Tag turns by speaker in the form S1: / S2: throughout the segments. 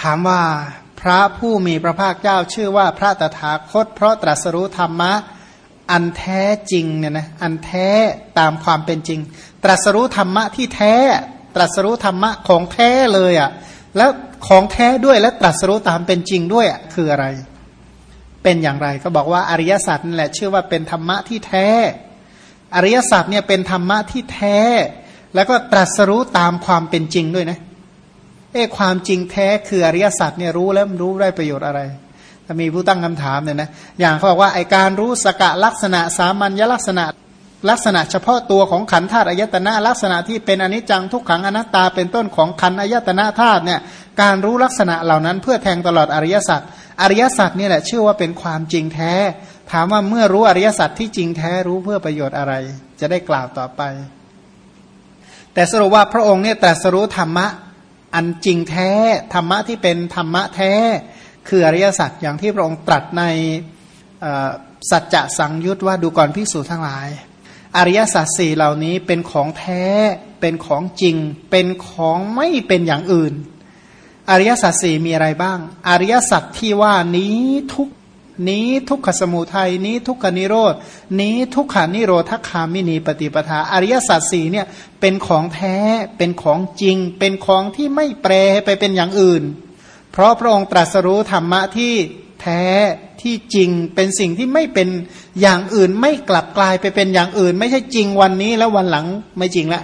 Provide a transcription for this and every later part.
S1: ถามว่าพระผู้มีพระภาคเจ้าชื่อว่าพระตถาคต เพราะตรัสรู้ธรรมะ อันแท้จริงเนี่ยนะอันแท้ตามความเป็นจริง ตรัสรู้ธรรมะที่แท้ ตรัสรู้ธรรมะของแท้เลยอะ่ะแล้วของแท้ด้วยและตรัสรู้ตามเป็นจริงด้วยอะคืออะไร เป็นอย่างไรก็บอกว่าอริยสัจนั่นแหละชื่อว่าเป็นธรรมะที่แท้ อริยสัจเนี่ยเป็นธรรมะที่แท้ แล้วก็ตรัสรู้ตามความเป็นจริงด้วยนะเเอ้ความจริงแท้คืออริยสัจเนี่ยรู้แล้วรู้ได้ประโยชน์อะไรถ้ามีผู้ตั้งคำถามเนี่ยนะอย่างเขาบอกว่าไอการรู้สกะลักษณะสามัญลักษณะลักษณะเฉพาะตัวของขันธาตุอายตนะลักษณะที่เป็นอนิจจังทุกขังอนัตตาเป็นต้นของขันอายตนะธาตุเนี่ยการรู้ลักษณะเหล่านั้นเพื่อแทงตลอดอริยสัจอริยสัจนี่แหละชื่อว่าเป็นความจริงแท้ ถามว่าเมื่อรู้อริยสัจที่จริงแท้รู้เพื่อประโยชน์อะไร จะได้กล่าวต่อไป แต่สรุปว่าพระองค์เนี่ยตรัสรู้ธรรมะ อันจริงแท้ ธรรมะที่เป็นธรรมะแท้ คืออริยสัจอย่างที่พระองค์ตรัสในสัจจะสังยุตว่าดูก่อนพิสูจน์ทั้งหลาย อริยสัจสี่เหล่านี้เป็นของแท้ เป็นของจริง เป็นของไม่เป็นอย่างอื่น อริยสัจสี่มีอะไรบ้าง อริยสัจที่ว่านี้ทุก นี้ทุกขสมุทัยนี้ทุกขนิโรดนี้ทุกขานิโรธคามินีปฏิปทา อริยสัจสี่เนี่ยเป็นของแท้เป็นของจริง เป็นของที่ไม่แปรไปเป็นอย่างอื่น เพราะพระองค์ตรัสรู้ธรรมะที่แท้ที่จริงเป็นสิ่งที่ไม่เป็นอย่างอื่น ไม่กลับกลายไปเป็นอย่างอื่น ไม่ใช่จริงวันนี้แล้ววันหลังไม่จริงละ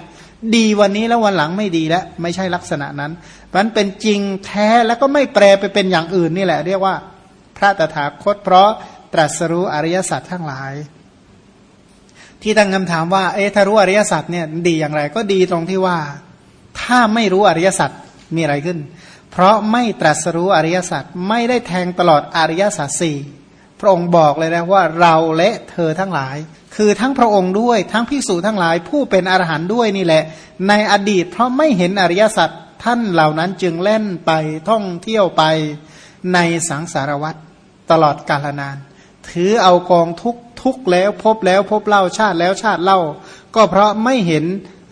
S1: ดีวันนี้แล้ววันหลังไม่ดีแล้วไม่ใช่ลักษณะนั้นมันเป็นจริงแท้แล้วก็ไม่แปรไปเป็นอย่างอื่นนี่แหละ เรียกว่า พระตถาคต เพราะตรัสรู้อริยสัจทั้งหลาย ที่ตั้งคำถามว่า เอ๊ะถ้ารู้อริยสัจเนี่ยดีอย่างไร ก็ดีตรงที่ว่า ถ้าไม่รู้อริยสัจมีอะไรขึ้น เพราะไม่ตรัสรู้อริยสัจไม่ได้แทงตลอดอริยสัจสี่พระองค์บอกเลยนะว่าเราและเธอทั้งหลาย คือทั้งพระองค์ด้วยทั้งพิสูจทั้งหลาย ผู้เป็นอรหันต์ด้วยนี่แหละ ในอดีตเพราะไม่เห็นอริยสัจท่านเหล่านั้นจึงเล่นไปท่องเที่ยวไปในสังสารวัตร ตลอดกาลนาน ถือเอากองทุกทุกแล้วพบแล้วพบเล่าชาติแล้วชาติเล่า ก็เพราะไม่เห็น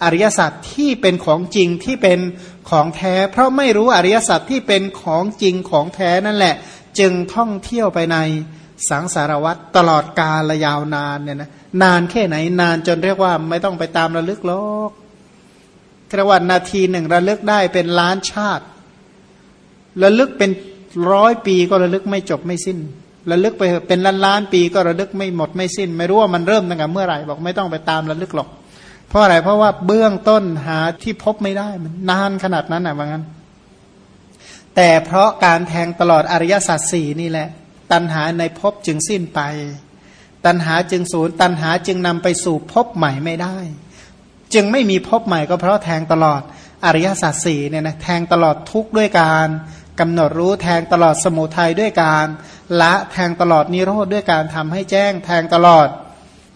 S1: อริยสัจที่เป็นของจริงที่เป็นของแท้ เพราะไม่รู้อริยสัจที่เป็นของจริงของแท้นั่นแหละ จึงท่องเที่ยวไปในสังสารวัตรตลอดกาลยาวนานเนี่ยนะนานแค่ไหนนานจนเรียกว่าไม่ต้องไปตามระลึกโลกเรียกว่านาทีหนึ่งระลึกได้เป็นล้านชาติ ระลึกเป็น ร้อยปีก็ระลึกไม่จบไม่สิ้น ระลึกไปเป็นล้านล้านปีก็ระลึกไม่หมดไม่สิ้น ไม่รู้ว่ามันเริ่มตั้งแต่เมื่อไหร่บอกไม่ต้องไปตามระลึกหรอก เพราะอะไรเพราะว่าเบื้องต้นหาที่พบไม่ได้มันนานขนาดนั้นอะว่างั้น แต่เพราะการแทงตลอดอริยสัจสี่นี่แหละ ตัณหาในภพจึงสิ้นไป ตัณหาจึงสูญตัณหาจึงนำไปสู่ภพใหม่ไม่ได้ จึงไม่มีภพใหม่ก็เพราะแทงตลอดอริยสัจสี่เนี่ยนะแทงตลอดทุกข์ด้วยการ กำหนดรู้แทงตลอดสมุทัยด้วยการละแทงตลอดนิโรธด้วยการทำให้แจ้ง แทงตลอด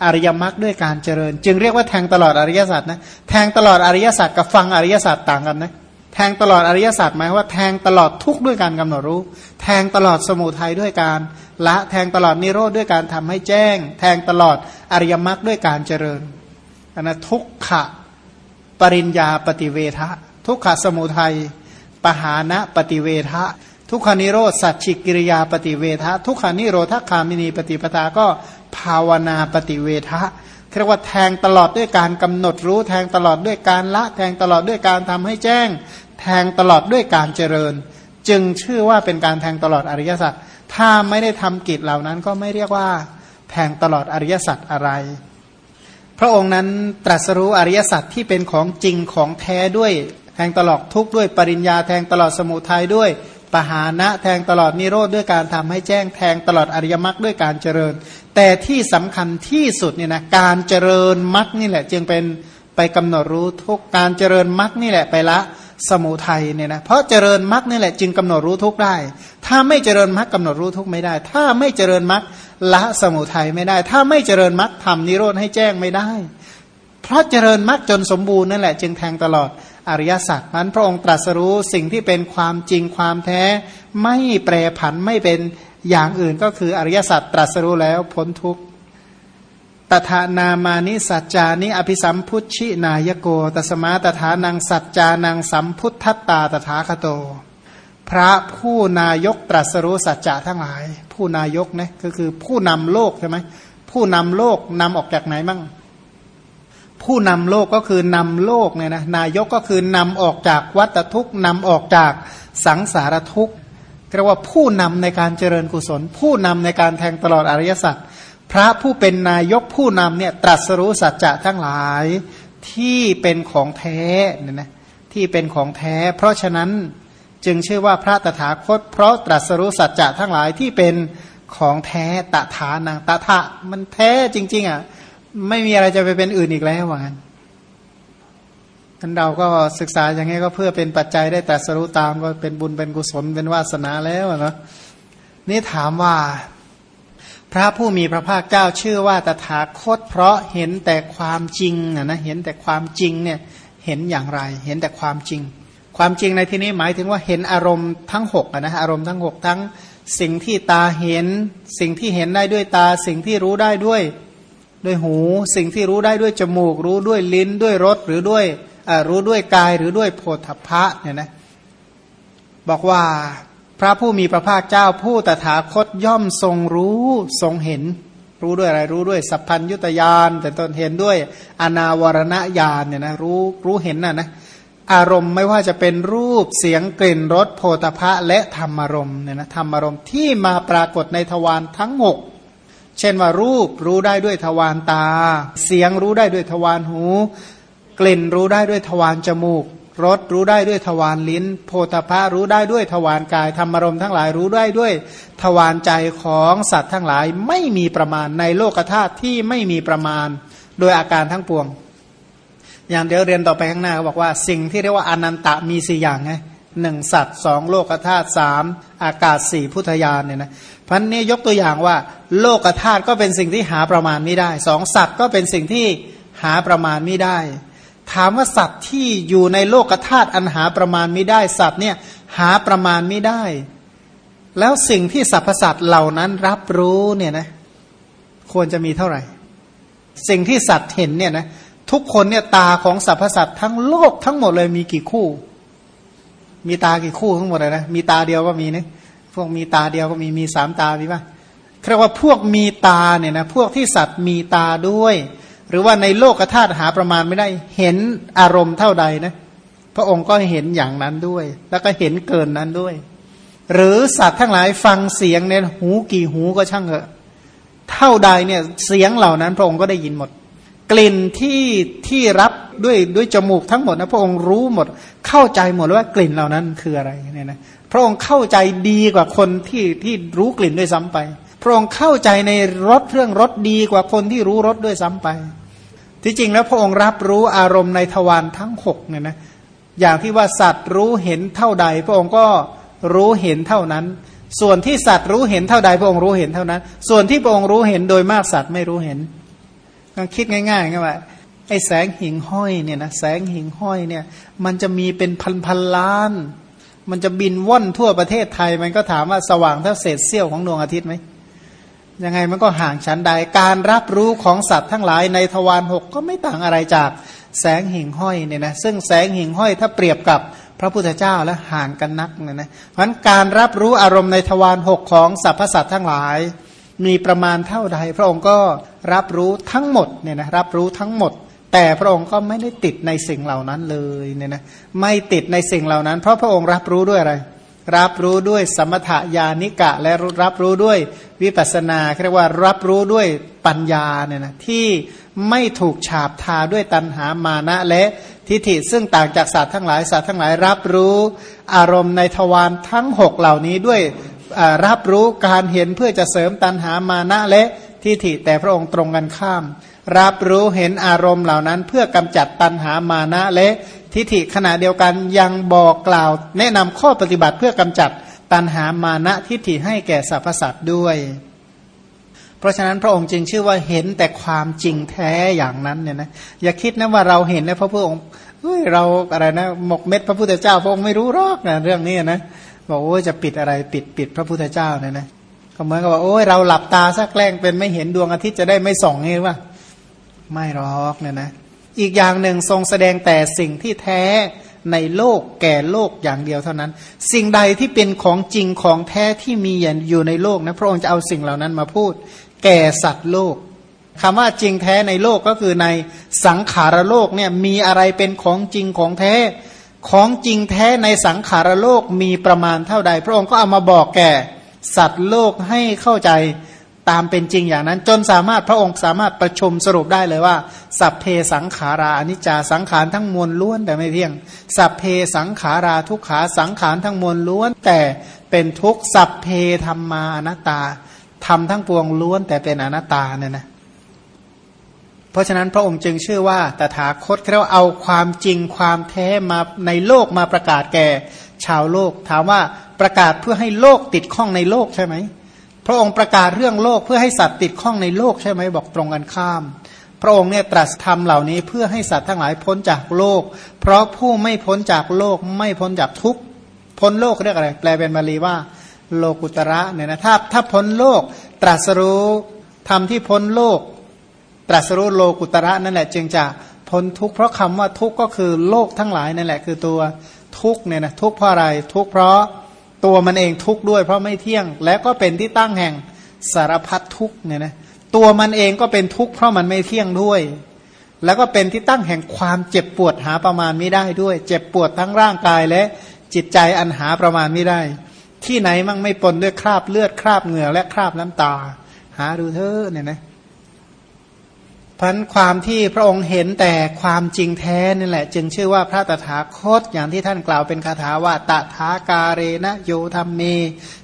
S1: อริยมรรคด้วยการเจริญ จึงเรียกว่าแทงตลอดอริยสัจนะแทงตลอดอริยสัจกับฟังอริยสัจต่างกันนะแทงตลอดอริยสัจหมายว่าแทงตลอดทุกข์ด้วยการกำหนดรู้ แทงตลอดสมุทัยด้วยการละแทงตลอดนิโรธด้วยการทำให้แจ้ง แทงตลอดอริยมรรคด้วยการเจริญอันนะทุกขะปริญญาปฏิเวทะทุกขะสมุทัย ปหานะปฏิเวทะทุกขานิโรธสัจฉิกิริยาปฏิเวทะทุกขานิโรธคามินีปฏิปทาก็ภาวนาปฏิเวทะเรียกว่าแทงตลอดด้วยการกำหนดรู้แทงตลอดด้วยการละ แทงตลอดด้วยการทำให้แจ้ง แทงตลอดด้วยการเจริญ จึงชื่อว่าเป็นการแทงตลอดอริยสัจถ้าไม่ได้ทำกิจเหล่านั้นก็ไม่เรียกว่าแทงตลอดอริยสัจอะไร พระองค์นั้นตรัสรู้อริยสัจที่เป็นของจริงของแท้ด้วย แทงตลอดทุกด้วยปริญญาแทงตลอดสมุทัยด้วยปหานะแทงตลอดนิโรธด้วยการทำให้แจ้งแทงตลอดอริยมรรคด้วยการเจริญ แต่ที่สำคัญที่สุดเนี่ยนะการเจริญมรรคนี่แหละ จึงเป็นไปกำหนดรู้ทุกการเจริญมรรคนี่แหละไปละสมุทัยเนี่ยนะเพราะเจริญมรรคนี่แหละจึงกำหนดรู้ทุกได้ ถ้าไม่เจริญมรรคกำหนดรู้ทุกไม่ได้ ถ้าไม่เจริญมรรคละสมุทัยไม่ได้ ถ้าไม่เจริญมรรคทำนิโรธให้แจ้งไม่ได้ เพราะเจริญมรรคจนสมบูรณ์นั่นแหละ จึงแทงตลอด อริยสัจนั้นพระองค์ตรัสรู้สิ่งที่เป็นความจริงความแท้ ไม่แปรผันไม่เป็นอย่างอื่นก็คืออริยสัจตรัสรู้แล้วพ้นทุกข์ตถานามานิสัจจานิอภิสัมพุชชินายโกตสมาตถานังสัจจานังสัมพุทธตตาตถาคโต พระผู้นายกตรัสรู้สัจจะทั้งหลาย ผู้นายกนะก็คือผู้นำโลกใช่ไหมผู้นำโลกนำออกจากไหนมั่ง ผู้นำโลกก็คือนำโลกเนี่ยนะนายกก็คือนำออกจากวัตทุกนำออกจากสังสารทุกข์เรียกว่าผู้นำในการเจริญกุศล ผู้นำในการแทงตลอดอริยสัจพระผู้เป็นนายกผู้นำเนี่ยตรัสรู้สัจจะทั้งหลายที่เป็นของแท้เนี่ยนะที่เป็นของแท้ เพราะฉะนั้นจึงชื่อว่าพระตถาคต เพราะตรัสรู้สัจจะทั้งหลายที่เป็นของแท้ตถานังตถะมันแท้จริง ๆอะ ไม่มีอะไรจะไปเป็นอื่นอีกแล้วว่างั้นท่านเราก็ศึกษาอย่างนี้ก็เพื่อเป็นปัจจัยได้แต่สรู้ตามก็เป็นบุญเป็นกุศลเป็นวาสนาแล้วนะนี่ถามว่า พระผู้มีพระภาคเจ้าชื่อว่าตถาคต เพราะเห็นแต่ความจริงนะเห็นแต่ความจริงเนี่ยเห็นอย่างไร เห็นแต่ความจริง ความจริงในที่นี้หมายถึงว่าเห็นอารมณ์ทั้งหกนะอารมณ์ทั้งหกทั้งสิ่งที่ตาเห็น สิ่งที่เห็นได้ด้วยตา สิ่งที่รู้ได้ด้วย ด้วยหูสิ่งที่รู้ได้ด้วยจมูก รู้ด้วยลิ้นด้วยรสหรือด้วยรู้ด้วยกายหรือด้วยโพธพะเนี่ยนะบอกว่าพระผู้มีพระภาคเจ้าผู้ตถาคตย่อมทรงรู้ทรงเห็น รู้ด้วยอะไรรู้ด้วยสัพพัญยุตยานแต่ตนเห็นด้วยอนาวรณญาณเนี่ยนะรู้รู้เห็นน่ะนะอารมณ์ไม่ว่าจะเป็นรูปเสียงกลิ่นรสโพธพะและธรรมารมณ์เนี่ยนะธรรมารมณ์ที่มาปรากฏในทวารทั้งหก เช่นว่ารูปรู้ได้ด้วยทวารตา เสียงรู้ได้ด้วยทวารหู กลิ่นรู้ได้ด้วยทวารจมูกรสรู้ได้ด้วยทวารลิ้น โพธพะรู้ได้ด้วยทวารกายธรรมรมทั้งหลายรู้ได้ด้วยทวารใจของสัตว์ทั้งหลายไม่มีประมาณในโลกธาตุที่ไม่มีประมาณโดยอาการทั้งปวง อย่างเดี๋ยวเรียนต่อไปข้างหน้าเขาบอกว่าสิ่งที่เรียกว่าอนันตะมีสี่อย่างไงหนึ่งสัตว์สองโลกธาตุสามอากาศสี่พุทธญาณเนี่ยนะ พันนี้ยกตัวอย่างว่า โลกธาตุก็เป็นสิ่งที่หาประมาณไม่ได้สองสัตว์ก็เป็นสิ่งที่หาประมาณไม่ได้ ถามว่าสัตว์ที่อยู่ในโลกธาตุอันหาประมาณไม่ได้สัตว์เนี่ยหาประมาณไม่ได้ แล้วสิ่งที่สรรพสัตว์เหล่านั้นรับรู้เนี่ยนะควรจะมีเท่าไหร่ สิ่งที่สัตว์เห็นเนี่ยนะทุกคนเนี่ยตาของสรรพสัตว์ทั้งโลกทั้งหมดเลยมีกี่คู่ มีตากี่คู่ทั้งหมดเลยนะมีตาเดียวก็มีนะ พวกมีตาเดียวก็มีมีสามตามีป่ะเรียกว่าพวกมีตาเนี่ยนะพวกที่สัตว์มีตาด้วย หรือว่าในโลกธาตุหาประมาณไม่ได้เห็นอารมณ์เท่าใดนะพระองค์ก็เห็นอย่างนั้นด้วย แล้วก็เห็นเกินนั้นด้วย หรือสัตว์ทั้งหลายฟังเสียงเนี่ยหูกี่หูก็ช่างเถอะเท่าใดเนี่ยเสียงเหล่านั้น พระองค์ก็ได้ยินหมด กลิ่นที่ที่รับด้วยด้วยจมูกทั้งหมดนะพระองค์รู้หมด เข้าใจหมดว่ากลิ่นเหล่านั้นคืออะไรเนี่ยนะ พระองค์เข้าใจดีกว่าคนที่ที่รู้กลิ่นด้วยซ้ำไป พระองค์เข้าใจในรสเรื่องรสดีกว่าคนที่รู้รสด้วยซ้ำไป ที่จริงแล้วพระองค์รับรู้อารมณ์ในทวารทั้งหกเนี่ยนะอย่างที่ว่าสัตว์รู้เห็นเท่าใด พระองค์ก็รู้เห็นเท่านั้น ส่วนที่สัตว์รู้เห็นเท่าใด พระองค์รู้เห็นเท่านั้น ส่วนที่พระองค์รู้เห็นโดยมากสัตว์ไม่รู้เห็นก็คิดง่ายๆง่ายว่าไอ้แสงหิ่งห้อยเนี่ยนะแสงหิ่งห้อยเนี่ยมันจะมีเป็นพันพันล้าน มันจะบินว่อนทั่วประเทศไทย มันก็ถามว่าสว่างเท่าเศษเสี้ยวของดวงอาทิตย์ไหมยังไงมันก็ห่างชั้นใดการรับรู้ของสัตว์ทั้งหลายในทวารหกก็ไม่ต่างอะไรจากแสงหิ่งห้อยเนี่ยนะซึ่งแสงหิ่งห้อยถ้าเปรียบกับพระพุทธเจ้าแล้วห่างกันนักเนี่ยนะเพราะการรับรู้อารมณ์ในทวารหกของสรรพสัตว์ทั้งหลาย มีประมาณเท่าใด พระองค์ก็รับรู้ทั้งหมดเนี่ยนะรับรู้ทั้งหมด แต่พระองค์ก็ไม่ได้ติดในสิ่งเหล่านั้นเลยเนี่ยนะไม่ติดในสิ่งเหล่านั้น เพราะพระองค์รับรู้ด้วยอะไร รับรู้ด้วยสมถยานิกะ และรับรู้ด้วยวิปัสนาเรียกว่ารับรู้ด้วยปัญญาเนี่ยนะที่ไม่ถูกฉาบทาด้วยตัณหามานะและทิฏฐิซึ่งต่างจากสัตว์ทั้งหลายสัตว์ทั้งหลาย รับรู้อารมณ์ในทวารทั้งหกเหล่านี้ด้วยรับรู้การเห็นเพื่อจะเสริมตัณหามานะและทิฏฐิแต่พระองค์ตรงกันข้าม รับรู้เห็นอารมณ์เหล่านั้น เพื่อกำจัดตัณหามานะและทิฏฐิขณะเดียวกันยังบอกกล่าว แนะนำข้อปฏิบัติเพื่อกำจัดตัณหามานะทิฏฐิให้แก่สรรพสัตว์ด้วย เพราะฉะนั้นพระองค์จึงชื่อว่าเห็นแต่ความจริงแท้อย่างนั้นเนี่ยนะอย่าคิดนะว่าเราเห็นนะพระพุทธองค์เฮ้ยเราอะไรนะหมกเม็ดพระพุทธเจ้า พระองค์ไม่รู้หรอกนะเรื่องนี้นะบอกโอ้จะปิดอะไรปิดปิดพระพุทธเจ้าเนี่ยนะก็เหมือนกับว่าโอ้ยเราหลับตาสักแกล้งเป็นไม่เห็นดวงอาทิตย์จะได้ไม่ส่องนี่ว่า ไม่หรอกเนี่ยนะ อีกอย่างหนึ่งทรงแสดงแต่สิ่งที่แท้ในโลกแก่โลกอย่างเดียวเท่านั้น สิ่งใดที่เป็นของจริงของแท้ที่มีอยู่ในโลกนะพระองค์จะเอาสิ่งเหล่านั้นมาพูด แก่สัตว์โลกคำว่าจริงแท้ในโลกก็คือในสังขารโลกเนี่ยมีอะไรเป็นของจริงของแท้ ของจริงแท้ในสังขารโลกมีประมาณเท่าใด พระองค์ก็เอามาบอกแก่ สัตว์โลกให้เข้าใจ ตามเป็นจริงอย่างนั้น จนสามารถพระองค์สามารถประชุมสรุปได้เลยว่า สัพเพสังขาราอนิจจาสังขารทั้งมวลล้วน แต่ไม่เที่ยง สัพเพสังขาราทุกขาสังขารทั้งมวลล้วน แต่เป็นทุกสัพเพธรรมานัตตาทำทั้งปวงล้วน แต่เป็นอนัตตาเนี่ยนะเพราะฉะนั้นพระองค์จึงชื่อว่าตถาคตเราเอาความจริงความแท้มาในโลกมาประกาศแก่ชาวโลก ถามว่าประกาศเพื่อให้โลกติดข้องในโลกใช่ไหม ระองค์ประกาศเรื่องโลกเพื่อให้สัตว์ติดข้องในโลกใช่ไหมบอกตรงกันข้าม พระองค์เนี่ยตรัสธรรมเหล่านี้เพื่อให้สัตว์ทั้งหลายพ้นจากโลก เพราะผู้ไม่พ้นจากโลกไม่พ้นจากทุกพ้นโลกเรียกอะไร แปลเป็นบาลีว่า โลกุตระเนี่ยนะถ้าถ้าพ้นโลก ตรัสรู้ธรรมที่พ้นโลก ตรัสรู้โลกุตระนั่นแหละ จึงจะพ้นทุกข์เพราะคำว่าทุกข์ก็คือโลกทั้งหลายนั่นแหละคือตัวทุกข์เนี่ยนะทุกข์เพราะอะไรทุกข์เพราะ ตัวมันเองทุกข์ด้วยเพราะไม่เที่ยง และก็เป็นที่ตั้งแห่งสารพัดทุกข์เนี่ยนะตัวมันเองก็เป็นทุกข์เพราะมันไม่เที่ยงด้วย แล้วก็เป็นที่ตั้งแห่งความเจ็บปวดหาประมาณไม่ได้ด้วย เจ็บปวดทั้งร่างกายและจิตใจอันหาประมาณไม่ได้ ที่ไหนมั่งไม่ปนด้วยคราบเลือดคราบเหงื่อและคราบน้ำตา หาดูเถอะเนี่ยนะ พันความที่พระองค์เห็นแต่ความจริงแท้นี่แหละ จึงชื่อว่าพระตถาคตอย่างที่ท่านกล่าวเป็นคาถาว่าตถาการเรนะโยธรรมเม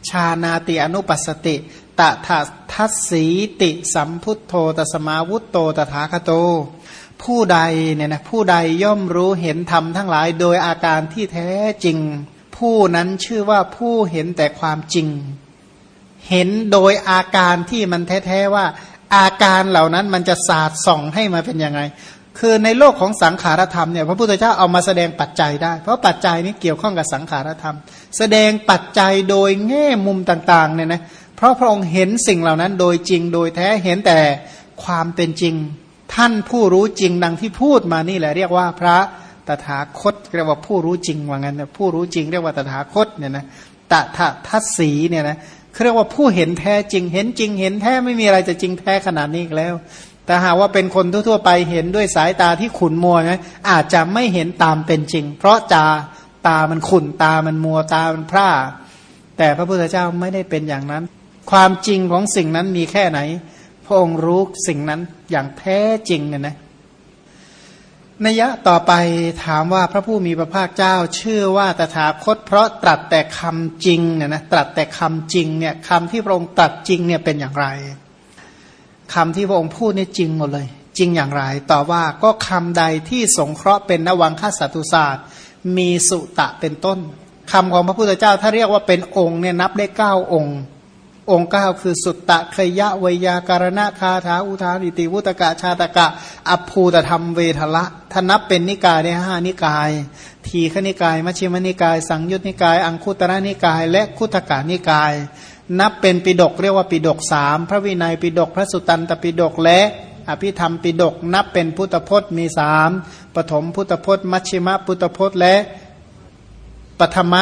S1: ชานาติอนุปัสสติตถาทัศสีติสัมพุทโธตสมาวุตโตตถาคโต ผู้ใดเนี่ยนะผู้ใดย่อมรู้เห็นธรรมทั้งหลายโดยอาการที่แท้จริง ผู้นั้นชื่อว่าผู้เห็นแต่ความจริง เห็นโดยอาการที่มันแท้ ๆ ว่า อาการเหล่านั้นมันจะศาสาดส่องให้มาเป็นยังไง คือในโลกของสังขารธรรมเนี่ยพระพุทธเจ้าเอามาแสดงปัจจัยได้ เพราะปัจจัยนี้เกี่ยวข้องกับสังขารธรรม แสดงปัจจัยโดยแง่มุมต่างๆเนี่ยนะเพราะพระองค์เห็นสิ่งเหล่านั้นโดยจริงโดยแท้เห็นแต่ความเป็นจริง ท่านผู้รู้จริงดังที่พูดมานี่แหละเรียกว่าพระตถาคตเรียกว่าผู้รู้จริงว่างั้นผู้รู้จริงเรียกว่าตถาคตเนี่ยนะตถาทัศสีเนี่ยนะ เรียกว่าผู้เห็นแท้จริง เห็นจริง เห็นแท้ไม่มีอะไรจะจริงแท้ขนาดนี้อีกแล้ว แต่หากว่าเป็นคนทั่วๆไปเห็นด้วยสายตาที่ขุนมัวนะอาจจะไม่เห็นตามเป็นจริง เพราะจาตามันขุนตามันมัวตามันพร่า แต่พระพุทธเจ้าไม่ได้เป็นอย่างนั้น ความจริงของสิ่งนั้นมีแค่ไหน พระองค์รู้สิ่งนั้นอย่างแท้จริงเนี่ยนะ นัยะต่อไปถามว่าพระผู้มีพระภาคเจ้าชื่อว่าตถาคต เพราะตรัสแต่คำจริงเนี่ยนะตรัสแต่คำจริงเนี่ยคำที่พระองค์ตรัสจริงเนี่ยเป็นอย่างไรคำที่พระองค์พูดเนี่ยจริงหมดเลย จริงอย่างไรต่อว่าก็คำใดที่สงเคราะห์เป็นนวังคสัตุศาสตร์ มีสุตะเป็นต้นคำของพระพุทธเจ้าถ้าเรียกว่าเป็นองค์เนี่ยนับได้เก้าองค์ องค์เก้าคือสุตตะเคยะวยาการณะคาถาอุทานิติวุตกะชาตกะอภูตธรรมเวทละถ้านับเป็นนิกายในห้านิกาย ทีขนิกาย มัชฌิมนิกาย สังยุตนิกาย อังคุตระนิกาย และคุตกานิกาย นับเป็นปิดกเรียกว่าปิดกสามพระวินัยปิดกพระสุตตันตปิดกและอภิธรรมปิดกนับเป็นพุทธพจน์มีสามปฐมพุทธพจน์มัชฌิมพุทธพจน์และปฐม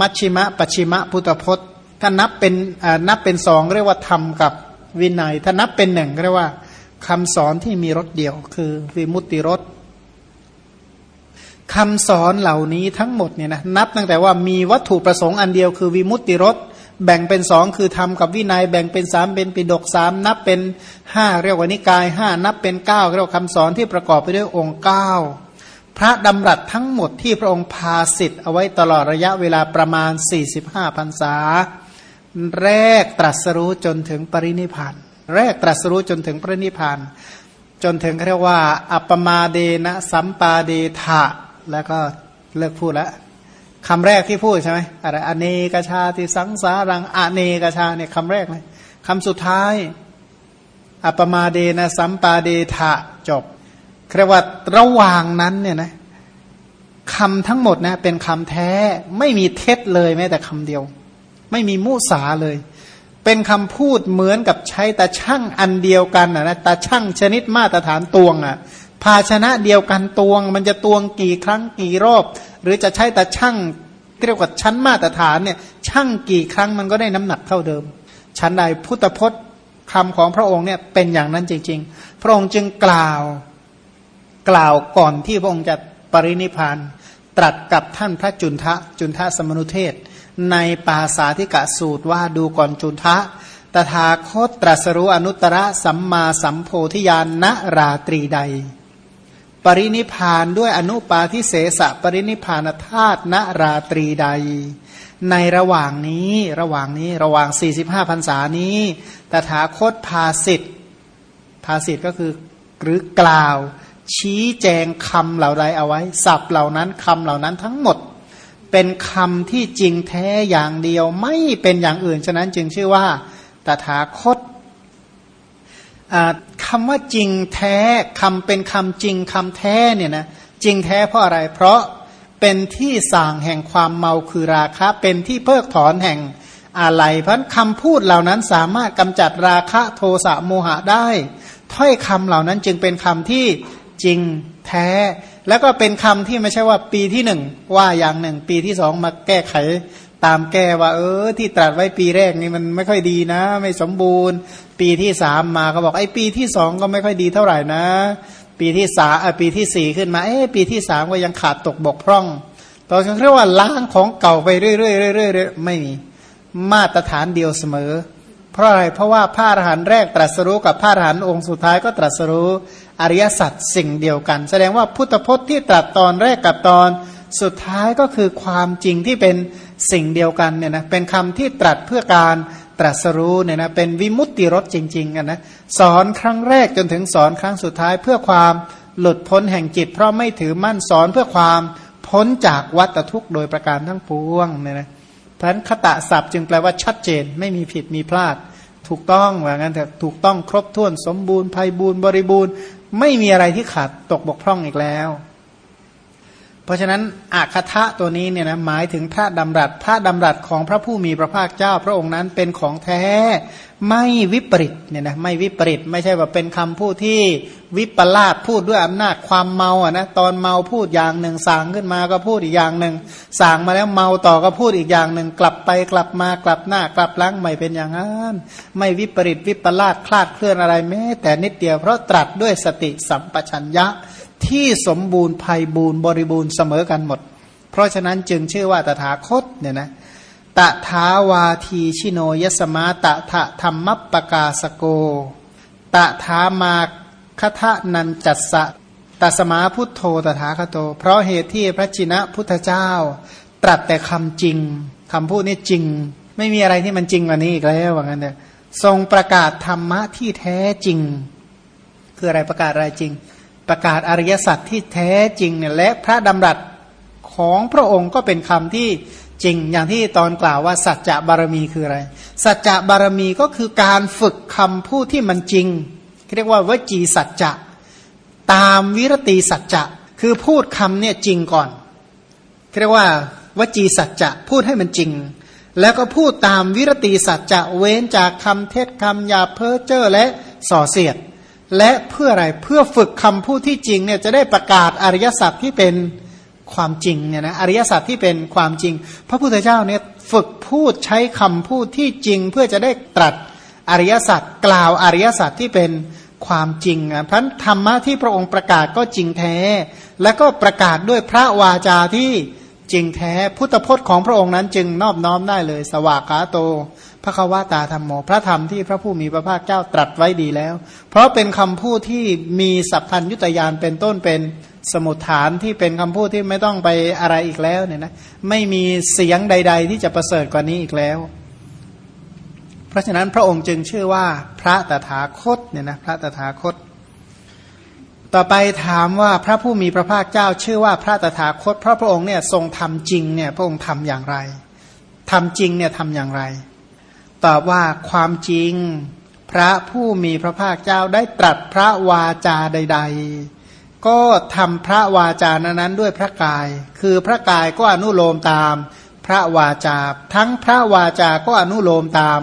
S1: มัชฌิมปัชิมพุทธพจน์ ถ้านับเป็นนับเป็นสองเรียกว่าธรรมกับวินัย ถ้านับเป็นหนึ่งเรียกว่าคำสอนที่มีรสเดียว คือวิมุตติรสคำสอนเหล่านี้ทั้งหมดเนี่ยนะนับตั้งแต่ว่ามีวัตถุประสงค์อันเดียวคือวิมุตติรสแบ่งเป็นสองคือธรรมกับวินัย แบ่งเป็นสามเป็นปิดกสามนับเป็นห้าเรียกว่านิกายห้านับเป็นเก้าเรียกว่าคำสอนที่ประกอบไปด้วยองค์เก้าพระดำรัสทั้งหมดที่พระองค์พาสิทธิ์เอาไว้ตลอดระยะเวลาประมาณ 45พรรษา แรกตรัสรู้จนถึงปรินิพานแรกตรัสรู้จนถึงปรินิพานจนถึงเรียกว่า อัปมาเดนะสัมปาเดทะแล้วก็เลิกพูดแล้วคำแรกที่พูดใช่ไหมอะไรอเนกชาติสังสารังอเนกชาเนี่ยคำแรกเลยคำสุดท้าย อัปมาเดนะสัมปาเดทะจบเรียกว่าระหว่างนั้นเนี่ยนะคำทั้งหมดนะเป็นคำแท้ไม่มีเท็จเลยแม้แต่คำเดียว ไม่มีมุสาเลย เป็นคำพูดเหมือนกับใช้ตาช่างอันเดียวกันนะตาช่างชนิดมาตรฐานตวงอะภาชนะเดียวกันตวง มันจะตวงกี่ครั้งกี่รอบ หรือจะใช้ต่ช่างเรียกว่าชั้นมาตรฐานเนี่ยช่างกี่ครั้งมันก็ได้น้ำหนักเท่าเดิม ชั้นใดพุทธพจน์คำของพระองค์เนี่ยเป็นอย่างนั้นจริง ๆ พระองค์จึงกล่าวกล่าวก่อนที่พระองค์จะปรินิพานตรัสกับท่านพระจุนทะจุนทะสมนุเทศ ในปาสาธิกะสูตรว่าดูก่อนจุนทะ ตถาคตตรัสรู้อนุตตรสัมมาสัมโพธิญาณณราตรีใด ปรินิพานด้วยอนุปาทิเสสะปรินิพานธาตุณราตรีใด ในระหว่างนี้ระหว่างนี้ระหว่าง 45พรรษานี้ ตถาคตพาสิทธภาสิทธก็คือหรือกล่าว ชี้แจงคำเหล่าใดเอาไว้สับเหล่านั้นคำเหล่านั้นทั้งหมด เป็นคำที่จริงแท้อย่างเดียวไม่เป็นอย่างอื่น ฉะนั้นจึงชื่อว่าตถาคตคำว่าจริงแท้คำเป็นคำจริงคำแท้เนี่ยนะจริงแท้เพราะอะไร เพราะเป็นที่สั่งแห่งความเมาคือราคะ เป็นที่เพิกถอนแห่งอะไรเพราะคำพูดเหล่านั้นสามารถกำจัดราคะโทสะโมหะได้ ถ้อยคำเหล่านั้นจึงเป็นคำที่จริงแท้ แล้วก็เป็นคำที่ไม่ใช่ว่าปีที่หนึ่งว่าอย่างหนึ่ง ปีที่สองมาแก้ไขตามแก้ว่า เออ ที่ตรัสไว้ปีแรกนี่มันไม่ค่อยดีนะ ไม่สมบูรณ์ ปีที่สามมาเขาบอกไอ้ปีที่สองก็ไม่ค่อยดีเท่าไหร่นะ ปีที่สามปีที่สี่ขึ้นมาเอ้ปีที่สามก็ยังขาดตกบกพร่องตอนนี้เรียกว่าล้างของเก่าไปเรื่อยๆเรื่อยๆไม่มีมาตรฐานเดียวเสมอ เพราะอะไรเพราะว่าพระอรหันต์แรกตรัสรู้กับพระอรหันต์องค์สุดท้ายก็ตรัสรู้ อริยสัจสิ่งเดียวกัน แสดงว่าพุทธพจน์ที่ตรัสตอนแรกกับตอนสุดท้ายก็คือความจริงที่เป็นสิ่งเดียวกันเนี่ยนะเป็นคำที่ตรัสเพื่อการตรัสรู้เนี่ยนะเป็นวิมุตติรสจริงๆกันนะสอนครั้งแรกจนถึงสอนครั้งสุดท้ายเพื่อความหลุดพ้นแห่งจิต เพราะไม่ถือมั่นสอนเพื่อความพ้นจากวัฏทุกข์โดยประการทั้งปวงเนี่ยนะพราะนั้นคตะศัพท์จึงแปลว่าชัดเจนไม่มีผิดมีพลาด ถูกต้องว่างั้นแต่ถูกต้องครบถ้วนสมบูรณ์ภัยบูรณ์บริบูรณ์ ไม่มีอะไรที่ขาดตกบกพร่องอีกแล้ว เพราะฉะนั้นอาคทะตัวนี้เนี่ยนะหมายถึงพระดำรัสพระดำรัสของพระผู้มีพระภาคเจ้า พระองค์นั้นเป็นของแท้ไม่วิปริตเนี่ยนะไม่วิปริตไม่ใช่ว่าเป็นคำพูดที่วิปลาสพูดด้วยอำนาจความเมาอะนะตอนเมาพูดอย่างหนึ่งสางขึ้นมาก็พูดอีกอย่างหนึ่งสางมาแล้วเมาต่อก็พูดอีกอย่างหนึ่งกลับไปกลับมากลับหน้ากลับหลังไม่เป็นอย่างนั้นไม่วิปริตวิปลาสคลาดเคลื่อนอะไรแม้แต่นิดเดียวเพราะตรัสด้วยสติสัมปชัญญะ ที่สมบูรณ์ภัยบูรณ์บริบูรณ์เสมอกันหมด เพราะฉะนั้นจึงชื่อว่าตถาคตเนี่ยนะตถาวาทีชิโนยสมาตถะธรรมปกาสโกตถามาคทะนันจัสสะตสมาพุทโธตถาคโต เพราะเหตุที่พระจินะพุทธเจ้า ตรัสแต่คำจริงคำพูดนี้จริง ไม่มีอะไรที่มันจริงกว่านี้อีกแล้วว่างั้นเถอะทรงประกาศธรรมะที่แท้จริง คืออะไรประกาศอะไรจริง ประกาศอริยสัจที่แท้จริงเนี่ยและพระดำรัสของพระองค์ก็เป็นคำที่จริง อย่างที่ตอนกล่าวว่าสัจจะบารมีคืออะไร สัจจะบารมีก็คือการฝึกคำพูดที่มันจริงเรียกว่าวจีสัจจะ ตามวิรติสัจจะ คือพูดคำเนี่ยจริงก่อนเรียกว่าวจีสัจจะพูดให้มันจริง แล้วก็พูดตามวิรติสัจจะเว้นจากคำเท็จคำหยาเพ้อเจ้อและส่อเสียด และเพื่ออะไรเพื่อฝึกคำพูดที่จริงเนี่ยจะได้ประกาศอริยสัจที่เป็นความจริงเนี่ยนะอริยสัจที่เป็นความจริง พระพุทธเจ้าเนี่ยฝึกพูดใช้คำพูดที่จริง เพื่อจะได้ตรัสอริยสัจกล่าวอริยสัจที่เป็นความจริงอะพันธรรมะที่พระองค์ประกาศก็จริงแท้ และก็ประกาศด้วยพระวาจาที่ จริงแท้พุทธพจน์ของพระองค์นั้นจึงนอบน้อมได้เลย สวากขาโตพระควาตาธรรมโม พระธรรมที่พระผู้มีพระภาคเจ้าตรัสไว้ดีแล้ว เพราะเป็นคำพูดที่มีสัพพัญยุตยานเป็นต้นเป็นสมุทฐานที่เป็นคำพูดที่ไม่ต้องไปอะไรอีกแล้วเนี่ยนะไม่มีเสียงใด ๆ ที่จะประเสริฐกว่านี้อีกแล้ว เพราะฉะนั้นพระองค์จึงชื่อว่าพระตถาคตเนี่ยนะพระตถาคต ต่อไปถามว่าพระผู้มีพระภาคเจ้าชื่อว่าพระตถาคตเพราะพระองค์เนี่ยทรงทำจริงเนี่ยพระองค์ทำอย่างไรทำจริงเนี่ยทำอย่างไร ตอบว่าความจริงพระผู้มีพระภาคเจ้าได้ตรัสพระวาจาใด ๆ ก็ทำพระวาจานั้นด้วยพระกาย คือพระกายก็อนุโลมตามพระวาจา ทั้งพระวาจาก็อนุโลมตาม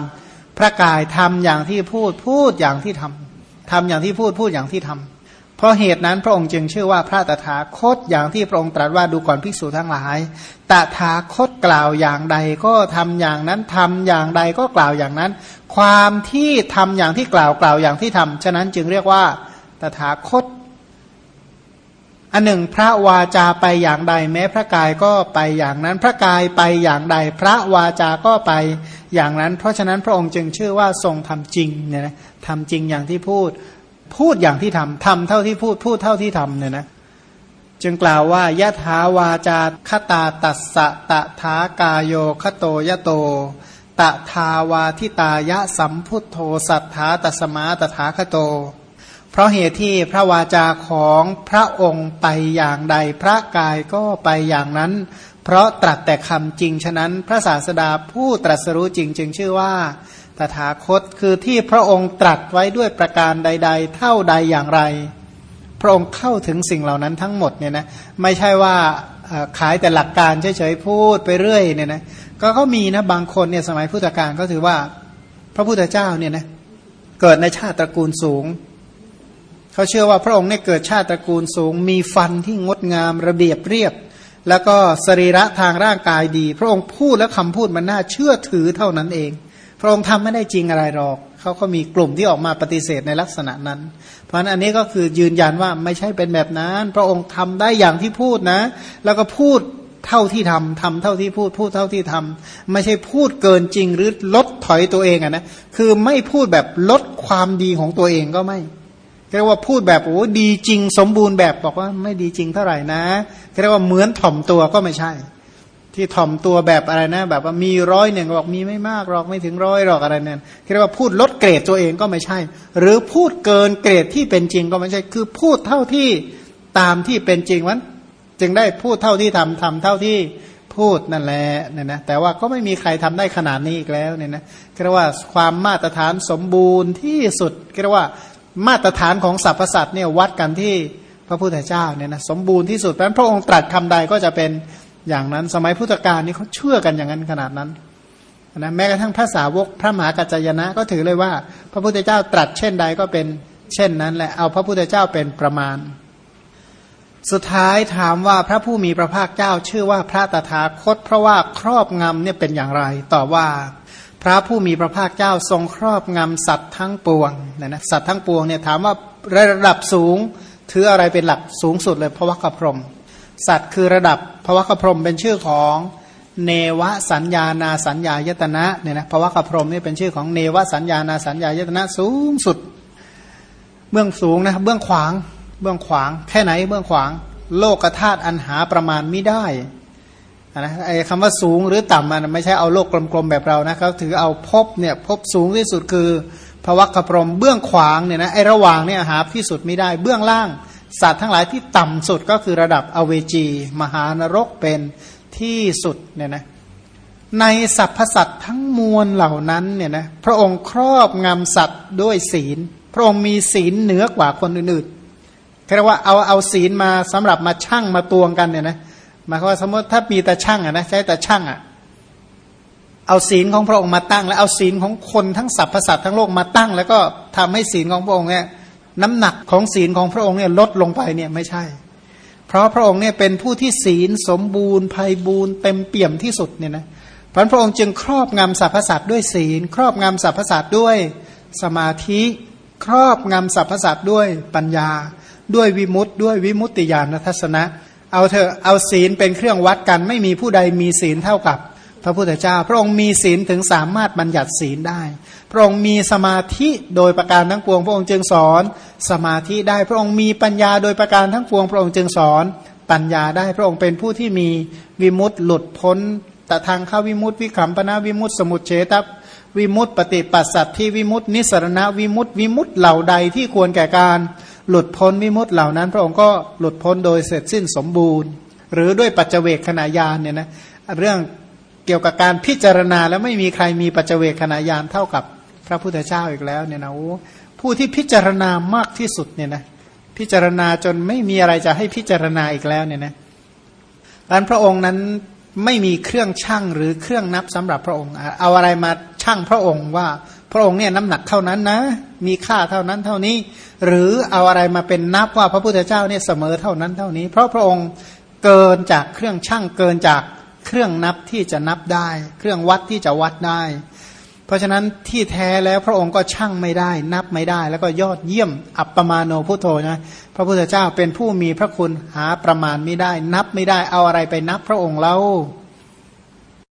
S1: พระกายทำอย่างที่พูดพูดอย่างที่ทำทำอย่างที่พูดพูดอย่างที่ทำ เพราะเหตุนั้นพระองค์จึงชื่อว่าพระตถาคตอย่างที่พระองค์ตรัสว่าดูก่อนภิกษุทั้งหลาย ตถาคตกล่าวอย่างใดก็ทำอย่างนั้นทำอย่างใดก็กล่าวอย่างนั้น ความที่ทำอย่างที่กล่าวกล่าวอย่างที่ทำฉะนั้นจึงเรียกว่าตถาคตอันหนึ่งพระวาจาไปอย่างใด แม้พระกายก็ไปอย่างนั้น พระกายไปอย่างใด พระวาจาก็ไปอย่างนั้น เพราะฉะนั้นพระองค์จึงชื่อว่าทรงทำจริงเนี่ยนะทำจริงอย่างที่พูด พูดอย่างที่ทำทำเท่าที่พูดพูดเท่าที่ทำเนี่ยนะจึงกล่าวว่ายะถาวาจาคตาตัสสะตะถากายโยคโตยะโต ตะทาวาทิตายะสัมพุทโธสัทธาตัสมาตถาคโต เพราะเหตุที่พระวาจาของพระองค์ไปอย่างใด พระกายก็ไปอย่างนั้น เพราะตรัสแต่คำจริงฉะนั้น พระศาสดาผู้ตรัสรู้จริงจึงชื่อว่า ตถาคตคือที่พระองค์ตรัสไว้ด้วยประการใด ๆ เท่าใดอย่างไร พระองค์เข้าถึงสิ่งเหล่านั้นทั้งหมดเนี่ยนะไม่ใช่ว่าขายแต่หลักการเฉยๆพูดไปเรื่อยเนี่ยนะก็เขามีนะบางคนเนี่ยสมัยพุทธกาลก็ถือว่า พระพุทธเจ้าเนี่ยนะเกิดในชาติตระกูลสูงเขาเชื่อว่าพระองค์เนี่ยเกิดชาติตระกูลสูง มีฟันที่งดงามระเบียบเรียบ แล้วก็สรีระทางร่างกายดี พระองค์พูดแล้วคำพูดมันน่าเชื่อถือเท่านั้นเอง พระองค์ทำไม่ได้จริงอะไรหรอก เขาก็มีกลุ่มที่ออกมาปฏิเสธในลักษณะนั้น เพราะฉะนั้นอันนี้ก็คือยืนยันว่าไม่ใช่เป็นแบบนั้น พระองค์ทำได้อย่างที่พูดนะ แล้วก็พูดเท่าที่ทำทำเท่าที่พูดพูดเท่าที่ทำไม่ใช่พูดเกินจริงหรือลดถอยตัวเองอะนะคือไม่พูดแบบลดความดีของตัวเองก็ไม่เรียกว่าพูดแบบโอ้ดีจริงสมบูรณ์แบบบอกว่าไม่ดีจริงเท่าไหร่นะเรียกว่าเหมือนถ่อมตัวก็ไม่ใช่ ที่ถ่อมตัวแบบอะไรนะ แบบว่ามีร้อยหนึ่งบอกมีไม่มากหรอกไม่ถึงร้อยหรอกอะไรนั่นเรียกว่าพูดลดเกรดตัวเองก็ไม่ใช่ หรือพูดเกินเกรดที่เป็นจริงก็ไม่ใช่ คือพูดเท่าที่ตามที่เป็นจริงวันจึงได้พูดเท่าที่ทำทำเท่าที่พูดนั่นแหละเนี่ยนะแต่ว่าก็ไม่มีใครทำได้ขนาดนี้อีกแล้วเนี่ยนะเรียกว่าความมาตรฐานสมบูรณ์ที่สุดเรียกว่ามาตรฐานของสรรพสัตว์เนี่ยวัดกันที่พระพุทธเจ้าเนี่ยนะสมบูรณ์ที่สุดเพราะพระองค์ตรัสคำใดก็จะเป็น อย่างนั้น สมัยพุทธกาลนี่เขาเชื่อกันอย่างนั้นขนาดนั้นนะแม้กระทั่งพระสาวกพระมหากัจจยนะก็ถือเลยว่า พระพุทธเจ้าตรัสเช่นใดก็เป็นเช่นนั้นแหละเอาพระพุทธเจ้าเป็นประมาณ สุดท้ายถามว่าพระผู้มีพระภาคเจ้าชื่อว่าพระตถาคต เพราะว่าครอบงำเนี่ยเป็นอย่างไรตอบว่า พระผู้มีพระภาคเจ้าทรงครอบงำสัตว์ทั้งปวงนะนะสัตว์ทั้งปวงเนี่ยถามว่าระดับสูงถืออะไรเป็นหลักสูงสุดเลยพระวัคพรม สัตว์คือระดับพระวัคพรมเป็นชื่อของเนวสัญญานาสัญญายตนะเนี่ยนะพระวัคพรมนี่เป็นชื่อของเนวสัญญานาสัญญายตนะสูงสุด เบื้องสูงนะเบื้องขวางเบื้องขวางแค่ไหนเบื้องขวาง โลกธาตุอันหาประมาณไม่ได้นะไอ้คำว่าสูงหรือต่ำมันไม่ใช่เอาโลกกลมๆแบบเรานะเขาถือเอาพบเนี่ยพบสูงที่สุดคือพระวักพรมเบื้องขวางเนี่ยนะไอ้ระหว่างเนี่ยหาที่สุดไม่ได้เบื้องล่าง สัตว์ทั้งหลายที่ต่ำสุดก็คือระดับอเวจี มหานรกเป็นที่สุดเนี่ยนะในสรรพสัตว์ทั้งมวลเหล่านั้นเนี่ยนะพระองค์ครอบงำสัตว์ด้วยศีล พระองค์มีศีลเหนือกว่าคนอื่นๆเรียกว่าเอาเอาศีลมาสำหรับมาชั่งมาตวงกันเนี่ยนะหมายความว่าสมมติถ้ามีแต่ช่างอะนะใช้แต่ช่างอะเอาศีลของพระองค์มาตั้ง แล้วเอาศีลของคนทั้งสรรพสัตว์ทั้งโลกมาตั้ง แล้วก็ทำให้ศีลของพระองค์เนี่ย น้ำหนักของศีลของพระองค์เนี่ยลดลงไปเนี่ยไม่ใช่ เพราะพระองค์เนี่ยเป็นผู้ที่ศีลสมบูรณ์ภัยบูรณ์เต็มเปี่ยมที่สุดเนี่ยนะพระพระองค์จึงครอบงำสรรพสัตว์ด้วยศีล ครอบงำสรรพสัตว์ด้วยสมาธิครอบงำสรรพสัตว์ด้วยปัญญา ด้วยวิมุตติด้วยวิมุตติญาณทัศนะ เอาเถอะเอาศีลเป็นเครื่องวัดกันไม่มีผู้ใดมีศีลเท่ากับ พระพุทธเจ้า พระองค์มีศีลถึงสามารถบัญญัติศีลได้ พระองค์มีสมาธิโดยประการทั้งปวง พระองค์จึงสอนสมาธิได้ พระองค์มีปัญญาโดยประการทั้งปวง พระองค์จึงสอนปัญญาได้ พระองค์เป็นผู้ที่มีวิมุตต์หลุดพ้นแต่ทางเข้าวิมุตติวิขำปนาวิมุตติสมุทเฉตวิมุตติปฏิปัสสัตที่วิมุตตินิสรณวิมุตติวิมุตติเหล่าใดที่ควรแก่การหลุดพ้นวิมุตต์เหล่านั้น พระองค์ก็หลุดพ้นโดยเสร็จสิ้นสมบูรณ์ หรือด้วยปัจเจเวกขณะยานเนี่ยนะเรื่อง เกี่ยวกับการพิจารณาแล้วไม่มีใครมีปัจเจวกขณะยานเท่ากับพระพุทธเจ้าอีกแล้วเนี่ยนะผู้ที่พิจารณามากที่สุดเนี่ยนะพิจารณาจนไม่มีอะไรจะให้พิจารณาอีกแล้วเนี่ยนะดังพระองค์นั้นไม่มีเครื่องชั่งหรือเครื่องนับสำหรับพระองค์ เอาอะไรมาช่างพระองค์ว่าพระองค์เนี่ยน้ำหนักเท่านั้นนะ มีค่าเท่านั้นเท่านี้ หรือเอาอะไรมาเป็นนับว่าพระพุทธเจ้าเนี่ยเสมอเท่านั้นเท่านี้ เพราะพระองค์เกินจากเครื่องช่างเกินจาก เครื่องนับที่จะนับได้ เครื่องวัดที่จะวัดได้ เพราะฉะนั้นที่แท้แล้วพระองค์ก็ช่างไม่ได้ นับไม่ได้ แล้วก็ยอดเยี่ยมอัปปมาโนพุทโธนะพระพุทธเจ้าเป็นผู้มีพระคุณหาประมาณไม่ได้ นับไม่ได้เอาอะไรไปนับพระองค์เล่า